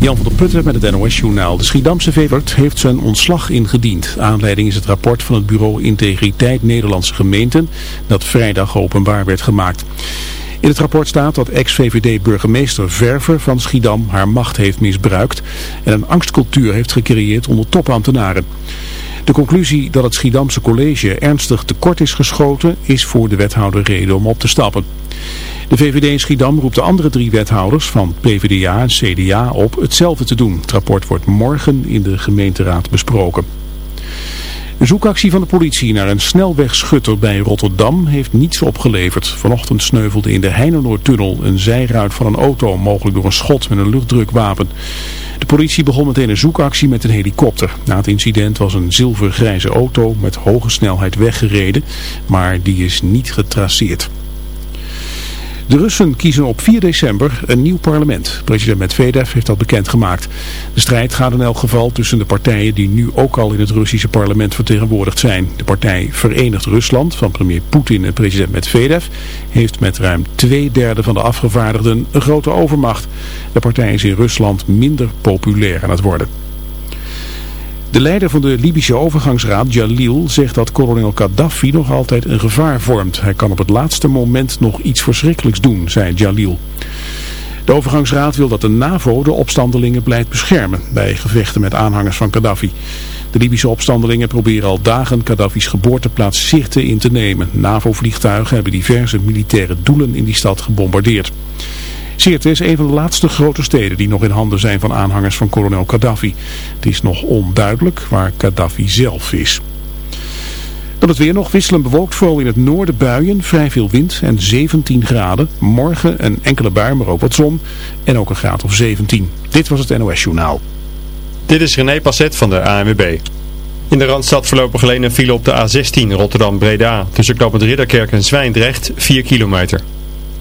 Jan van der Putten met het NOS-journaal. De Schiedamse Vevert heeft zijn ontslag ingediend. Aanleiding is het rapport van het bureau Integriteit Nederlandse Gemeenten dat vrijdag openbaar werd gemaakt. In het rapport staat dat ex-VVD-burgemeester Verver van Schiedam haar macht heeft misbruikt en een angstcultuur heeft gecreëerd onder topambtenaren. De conclusie dat het Schiedamse college ernstig tekort is geschoten is voor de wethouder reden om op te stappen. De VVD in Schiedam roept de andere drie wethouders van PvdA en CDA op hetzelfde te doen. Het rapport wordt morgen in de gemeenteraad besproken. Een zoekactie van de politie naar een snelwegschutter bij Rotterdam heeft niets opgeleverd. Vanochtend sneuvelde in de Heinenoordtunnel een zijruit van een auto, mogelijk door een schot met een luchtdrukwapen. De politie begon meteen een zoekactie met een helikopter. Na het incident was een zilvergrijze auto met hoge snelheid weggereden, maar die is niet getraceerd. De Russen kiezen op 4 december een nieuw parlement. President Medvedev heeft dat bekendgemaakt. De strijd gaat in elk geval tussen de partijen die nu ook al in het Russische parlement vertegenwoordigd zijn. De partij Verenigd Rusland van premier Poetin en president Medvedev heeft met ruim twee derde van de afgevaardigden een grote overmacht. De partij is in Rusland minder populair aan het worden. De leider van de Libische overgangsraad, Jalil, zegt dat kolonel Gaddafi nog altijd een gevaar vormt. Hij kan op het laatste moment nog iets verschrikkelijks doen, zei Jalil. De overgangsraad wil dat de NAVO de opstandelingen blijft beschermen bij gevechten met aanhangers van Gaddafi. De Libische opstandelingen proberen al dagen Gaddafi's geboorteplaats Sirte in te nemen. NAVO-vliegtuigen hebben diverse militaire doelen in die stad gebombardeerd. Sirte is een van de laatste grote steden die nog in handen zijn van aanhangers van kolonel Gaddafi. Het is nog onduidelijk waar Gaddafi zelf is. Dan het weer nog wisselen bewolkt, vooral in het noorden buien, vrij veel wind en 17 graden. Morgen een enkele bui, maar ook wat zon en ook een graad of 17. Dit was het NOS Journaal. Dit is René Passet van de ANWB. In de Randstad voorlopig alleen een file op de A16 Rotterdam-Breda. Tussen knooppunt Ridderkerk en Zwijndrecht 4 kilometer.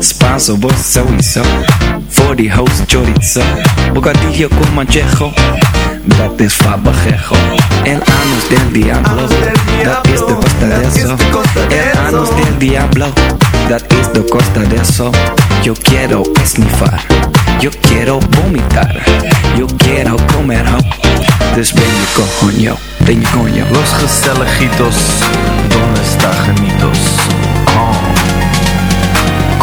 Spanso, vos sowieso. Voor die host chorizo. Bocadillo con manchejo. Dat is fabajejo. El anus del diablo. Dat is de costa de eso. El anus del diablo. Dat is de costa de eso. Yo quiero esnifar. Yo quiero vomitar. Yo quiero comer ho. Dus ben je coño. Ben je coño. Los gezelligitos. Donde está genitos? Oh.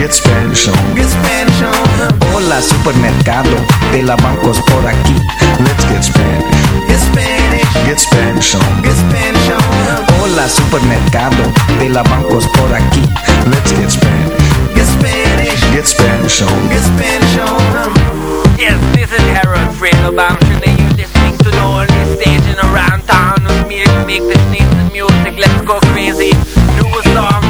Get Spanish on. Get Spanish on. Hola supermercado de la bancos por aquí. Let's get Spanish. Get Spanish. Get Spanish on. Get Spanish on. Hola supermercado de la bancos por aquí. Let's get Spanish. Get Spanish. Get Spanish on. Get Spanish on. Yes, this is Harold Fredo Bamshin and you're listening to the only station around town with me to make this nice music. Let's go crazy. Do a song.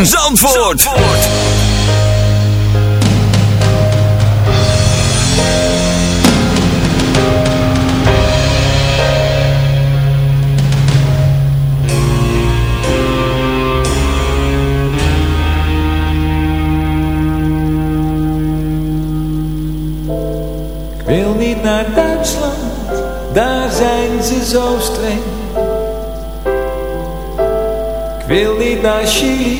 ZFM Zandvoort. Ik wil niet naar Duitsland, daar zijn ze zo streng. Ik wil niet naar Chili,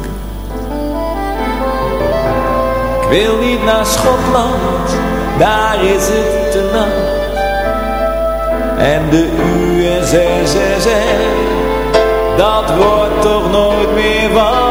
Wil niet naar Schotland, daar is het te nat. En de USSR, dat wordt toch nooit meer wat.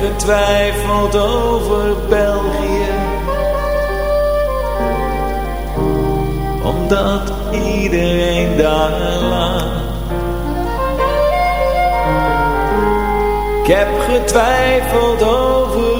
getwijfeld over België. Omdat iedereen daar laat Ik heb getwijfeld over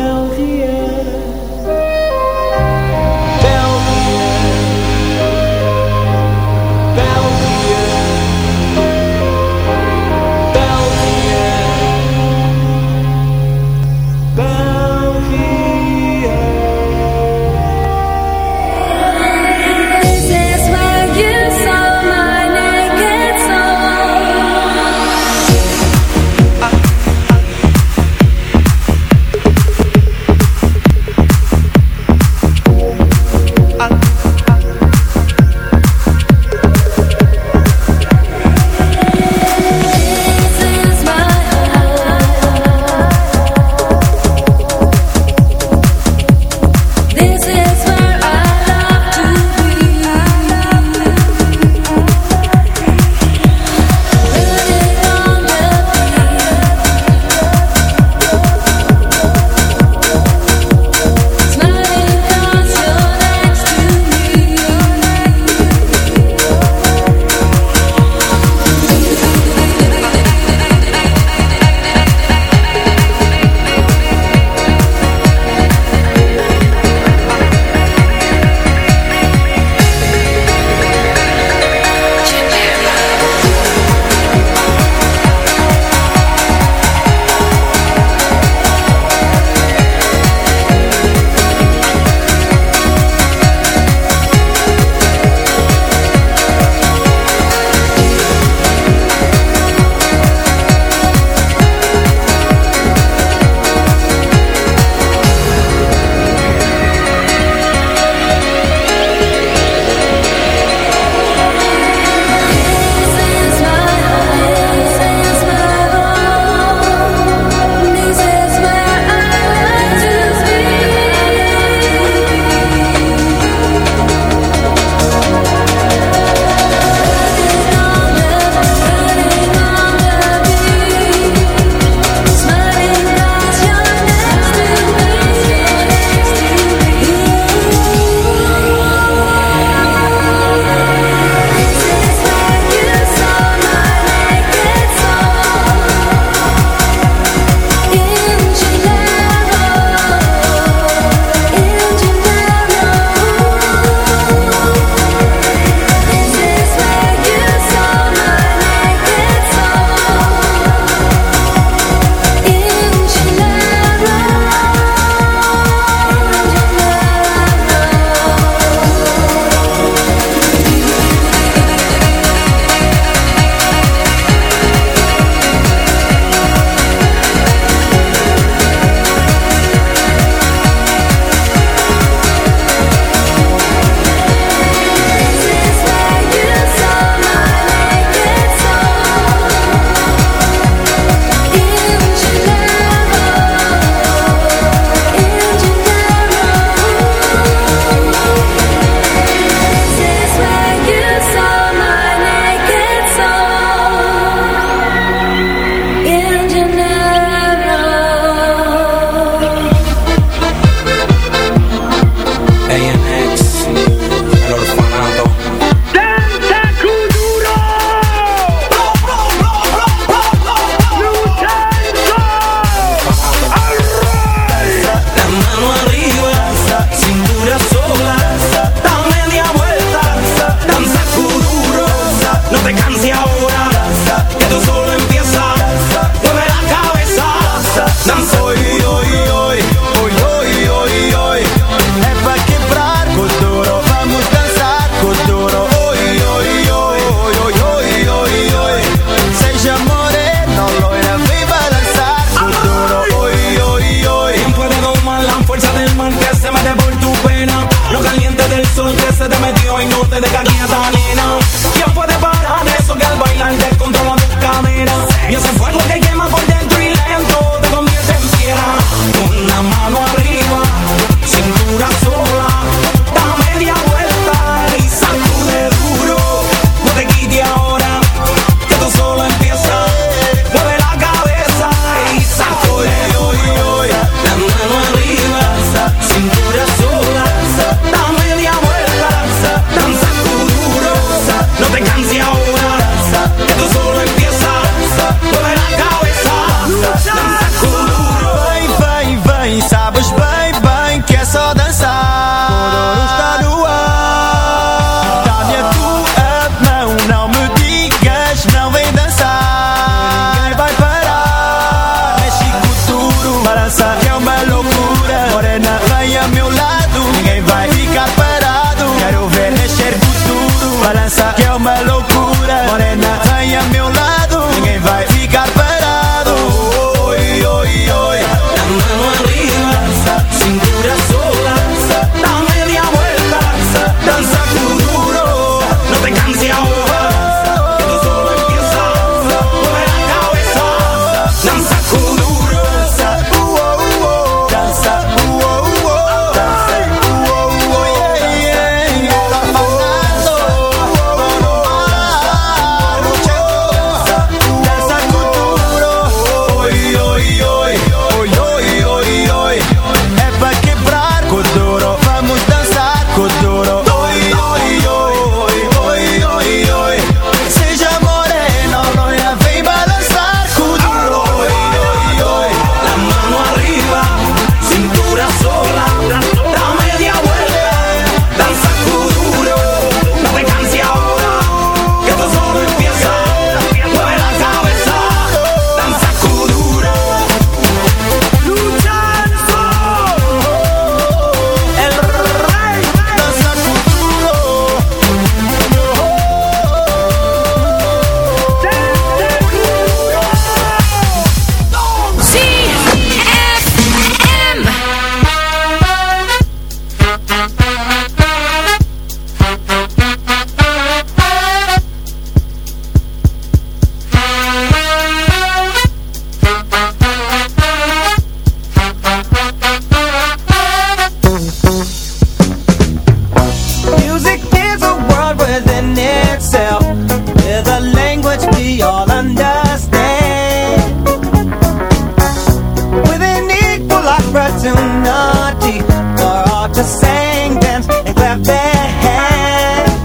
sang, danced, and clapped their hands.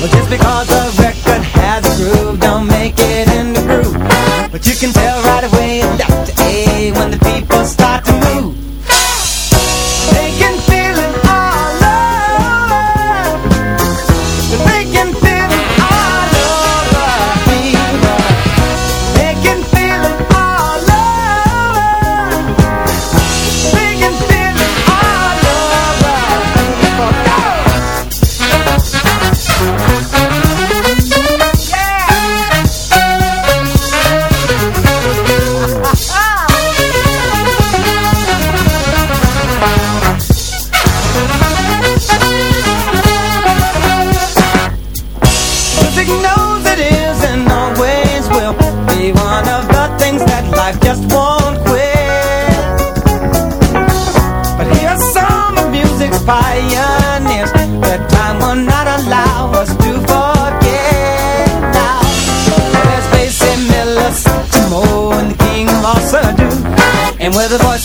Well, just because a record has a groove, don't make it in the groove. But you can tell right away, Dr. A, when the people start to move. whether by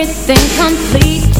everything complete.